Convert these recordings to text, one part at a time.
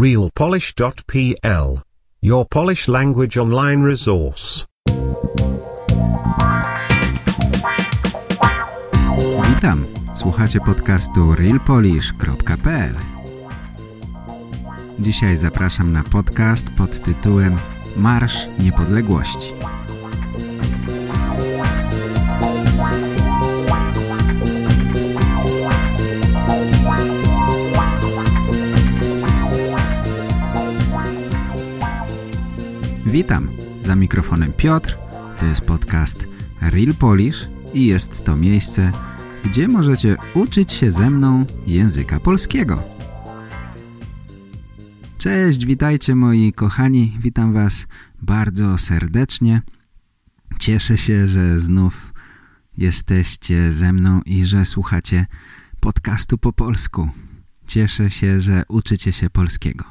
realpolish.pl. Your Polish language online resource. Witam. Słuchacie podcastu realpolish.pl. Dzisiaj zapraszam na podcast pod tytułem Marsz Niepodległości. Witam, za mikrofonem Piotr, to jest podcast Real Polish i jest to miejsce, gdzie możecie uczyć się ze mną języka polskiego. Cześć, witajcie moi kochani, witam was bardzo serdecznie. Cieszę się, że znów jesteście ze mną i że słuchacie podcastu po polsku. Cieszę się, że uczycie się polskiego.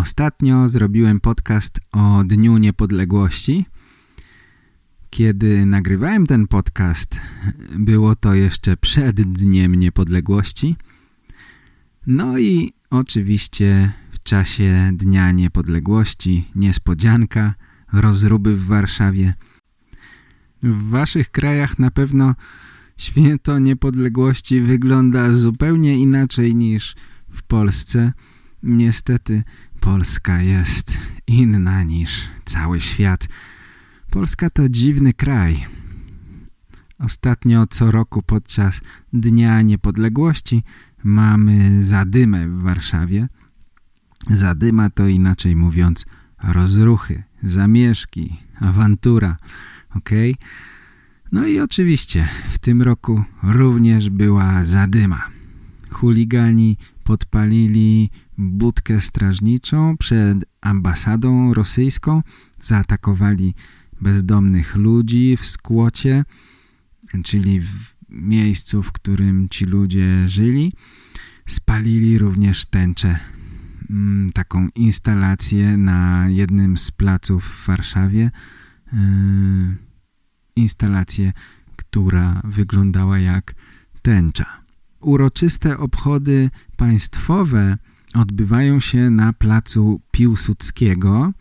Ostatnio zrobiłem podcast o Dniu Niepodległości. Kiedy nagrywałem ten podcast, było to jeszcze przed Dniem Niepodległości. No i oczywiście w czasie Dnia Niepodległości niespodzianka, rozruby w Warszawie. W waszych krajach na pewno święto niepodległości wygląda zupełnie inaczej niż w Polsce. Niestety Polska jest inna niż cały świat. Polska to dziwny kraj. Ostatnio co roku podczas Dnia Niepodległości mamy zadymę w Warszawie. Zadyma to inaczej mówiąc rozruchy, zamieszki, awantura. ok? No i oczywiście w tym roku również była zadyma. Chuligani podpalili budkę strażniczą przed ambasadą rosyjską, zaatakowali bezdomnych ludzi w skłocie, czyli w miejscu, w którym ci ludzie żyli. Spalili również tęczę, mm, taką instalację na jednym z placów w Warszawie. Yy, instalację, która wyglądała jak tęcza. Uroczyste obchody państwowe odbywają się na placu Piłsudskiego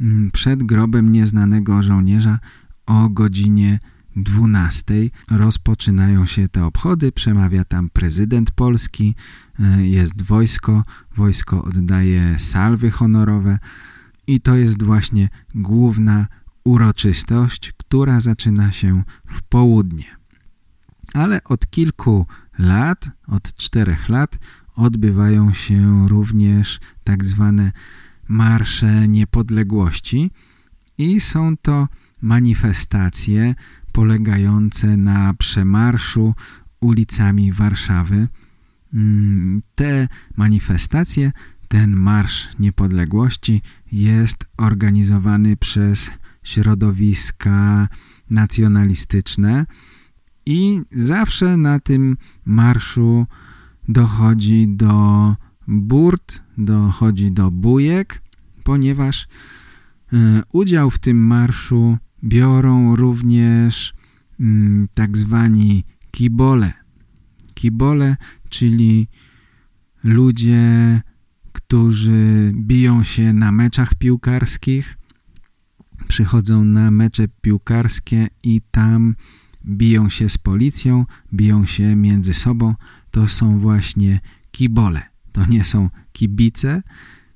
mm, przed grobem nieznanego żołnierza o godzinie 12 rozpoczynają się te obchody, przemawia tam prezydent Polski, e, jest wojsko, wojsko oddaje salwy honorowe i to jest właśnie główna uroczystość, która zaczyna się w południe. Ale od kilku lat, od czterech lat odbywają się również tak zwane marsze niepodległości i są to manifestacje polegające na przemarszu ulicami Warszawy. Mm, te manifestacje, ten Marsz Niepodległości jest organizowany przez środowiska nacjonalistyczne i zawsze na tym marszu dochodzi do burt, dochodzi do bujek, ponieważ y, udział w tym marszu biorą również y, tak zwani kibole. Kibole, czyli ludzie, którzy biją się na meczach piłkarskich, przychodzą na mecze piłkarskie i tam biją się z policją, biją się między sobą, to są właśnie kibole. To nie są kibice.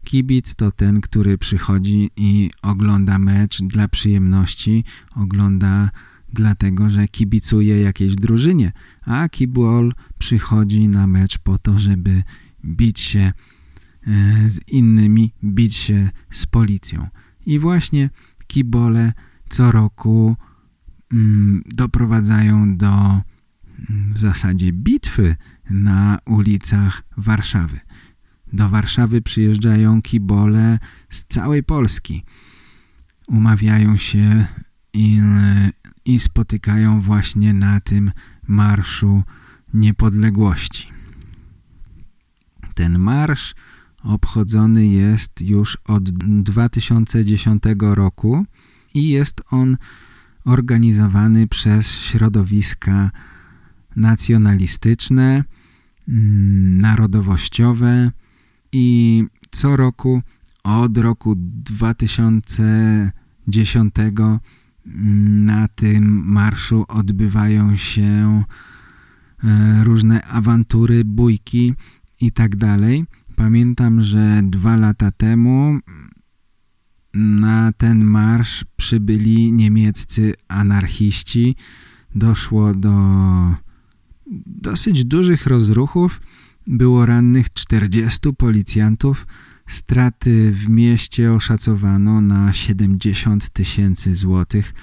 Kibic to ten, który przychodzi i ogląda mecz dla przyjemności, ogląda dlatego, że kibicuje jakiejś drużynie, a kibol przychodzi na mecz po to, żeby bić się e, z innymi, bić się z policją. I właśnie kibole co roku doprowadzają do mm, w zasadzie bitwy na ulicach Warszawy. Do Warszawy przyjeżdżają kibole z całej Polski. Umawiają się i, i spotykają właśnie na tym Marszu Niepodległości. Ten marsz obchodzony jest już od 2010 roku i jest on organizowany przez środowiska nacjonalistyczne, mm, narodowościowe i co roku od roku 2010 na tym marszu odbywają się e, różne awantury, bójki i tak dalej. Pamiętam, że dwa lata temu na ten marsz przybyli niemieccy anarchiści. Doszło do dosyć dużych rozruchów. Było rannych 40 policjantów. Straty w mieście oszacowano na 70 tysięcy złotych.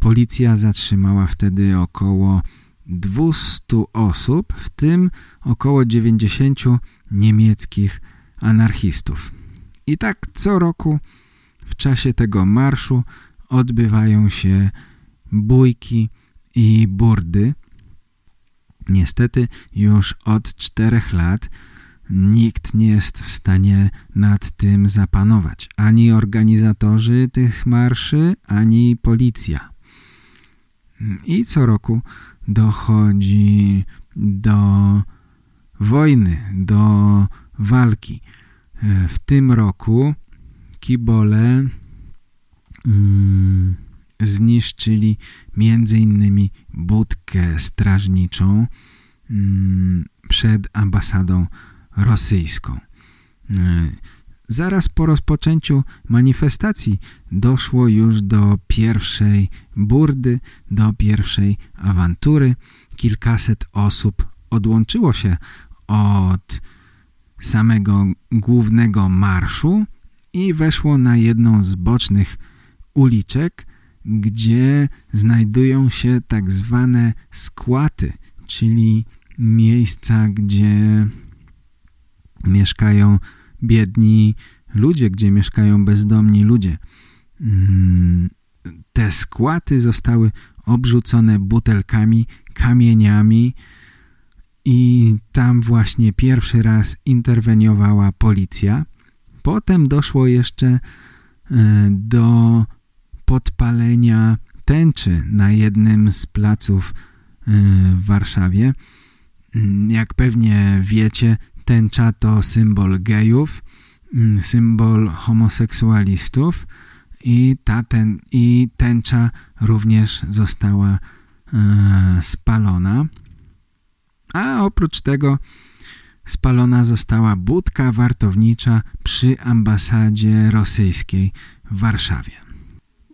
Policja zatrzymała wtedy około 200 osób, w tym około 90 niemieckich anarchistów. I tak co roku w czasie tego marszu odbywają się bójki i burdy. Niestety już od czterech lat nikt nie jest w stanie nad tym zapanować. Ani organizatorzy tych marszy, ani policja. I co roku dochodzi do wojny, do walki. W tym roku kibole mm, zniszczyli między innymi budkę strażniczą mm, przed ambasadą rosyjską. E, zaraz po rozpoczęciu manifestacji doszło już do pierwszej burdy, do pierwszej awantury. Kilkaset osób odłączyło się od samego głównego marszu i weszło na jedną z bocznych uliczek, gdzie znajdują się tak zwane skłaty, czyli miejsca, gdzie mieszkają biedni ludzie, gdzie mieszkają bezdomni ludzie. Mm, te skłaty zostały obrzucone butelkami, kamieniami i tam właśnie pierwszy raz interweniowała policja. Potem doszło jeszcze e, do podpalenia tęczy na jednym z placów e, w Warszawie. Mm, jak pewnie wiecie, tęcza to symbol gejów, mm, symbol homoseksualistów i, ta ten, i tęcza również została e, spalona. A oprócz tego spalona została budka wartownicza przy ambasadzie rosyjskiej w Warszawie.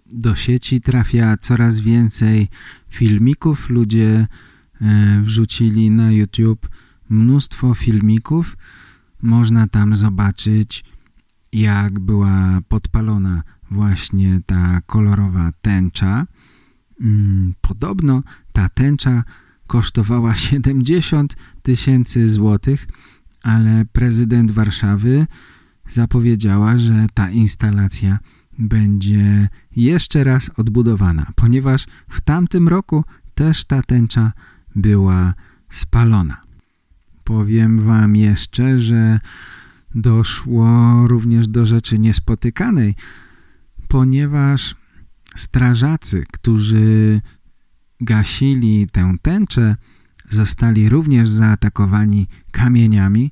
Do sieci trafia coraz więcej filmików. Ludzie e, wrzucili na YouTube mnóstwo filmików. Można tam zobaczyć, jak była podpalona właśnie ta kolorowa tęcza. Mm, podobno ta tęcza kosztowała 70 tysięcy złotych, ale prezydent Warszawy zapowiedziała, że ta instalacja będzie jeszcze raz odbudowana, ponieważ w tamtym roku też ta tęcza była spalona. Powiem wam jeszcze, że doszło również do rzeczy niespotykanej, ponieważ strażacy, którzy gasili tę tęczę, zostali również zaatakowani kamieniami.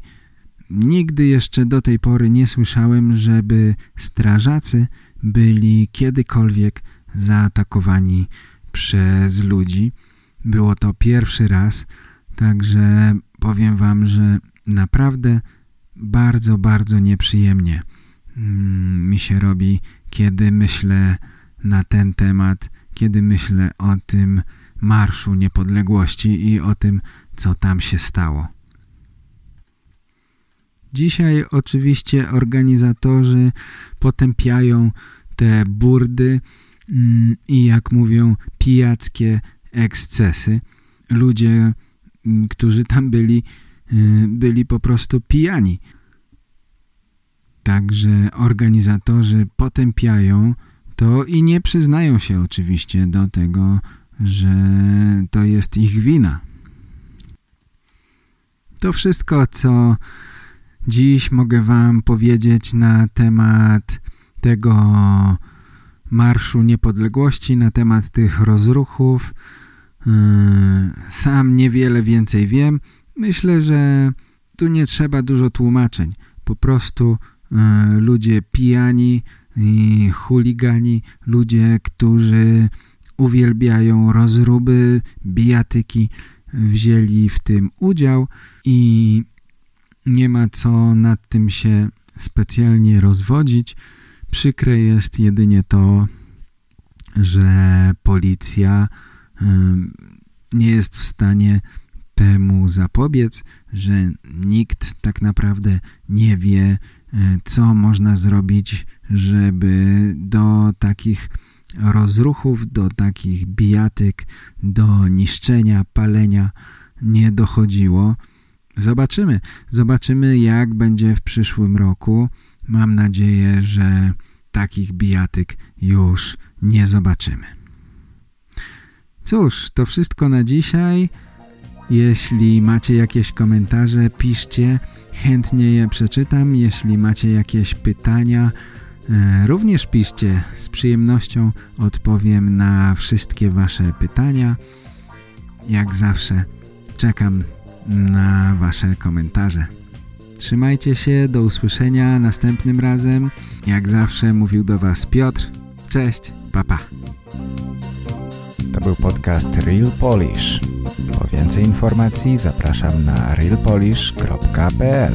Nigdy jeszcze do tej pory nie słyszałem, żeby strażacy byli kiedykolwiek zaatakowani przez ludzi. Było to pierwszy raz, także powiem wam, że naprawdę bardzo, bardzo nieprzyjemnie mm, mi się robi, kiedy myślę na ten temat, kiedy myślę o tym Marszu Niepodległości i o tym, co tam się stało. Dzisiaj oczywiście organizatorzy potępiają te burdy mm, i jak mówią pijackie ekscesy. Ludzie, mm, którzy tam byli, y, byli po prostu pijani. Także organizatorzy potępiają to i nie przyznają się oczywiście do tego, że to jest ich wina. To wszystko, co dziś mogę wam powiedzieć na temat tego Marszu Niepodległości, na temat tych rozruchów. Yy, sam niewiele więcej wiem. Myślę, że tu nie trzeba dużo tłumaczeń. Po prostu ludzie pijani, chuligani, ludzie, którzy uwielbiają rozruby, bijatyki, wzięli w tym udział i nie ma co nad tym się specjalnie rozwodzić. Przykre jest jedynie to, że policja nie jest w stanie temu zapobiec, że nikt tak naprawdę nie wie, e, co można zrobić, żeby do takich rozruchów, do takich bijatyk, do niszczenia, palenia nie dochodziło. Zobaczymy. Zobaczymy, jak będzie w przyszłym roku. Mam nadzieję, że takich bijatyk już nie zobaczymy. Cóż, to wszystko na dzisiaj. Jeśli macie jakieś komentarze, piszcie. Chętnie je przeczytam. Jeśli macie jakieś pytania, e, również piszcie. Z przyjemnością odpowiem na wszystkie wasze pytania. Jak zawsze czekam na wasze komentarze. Trzymajcie się, do usłyszenia następnym razem. Jak zawsze mówił do was Piotr. Cześć, papa. To był podcast Real Polish. Po więcej informacji zapraszam na realpolish.pl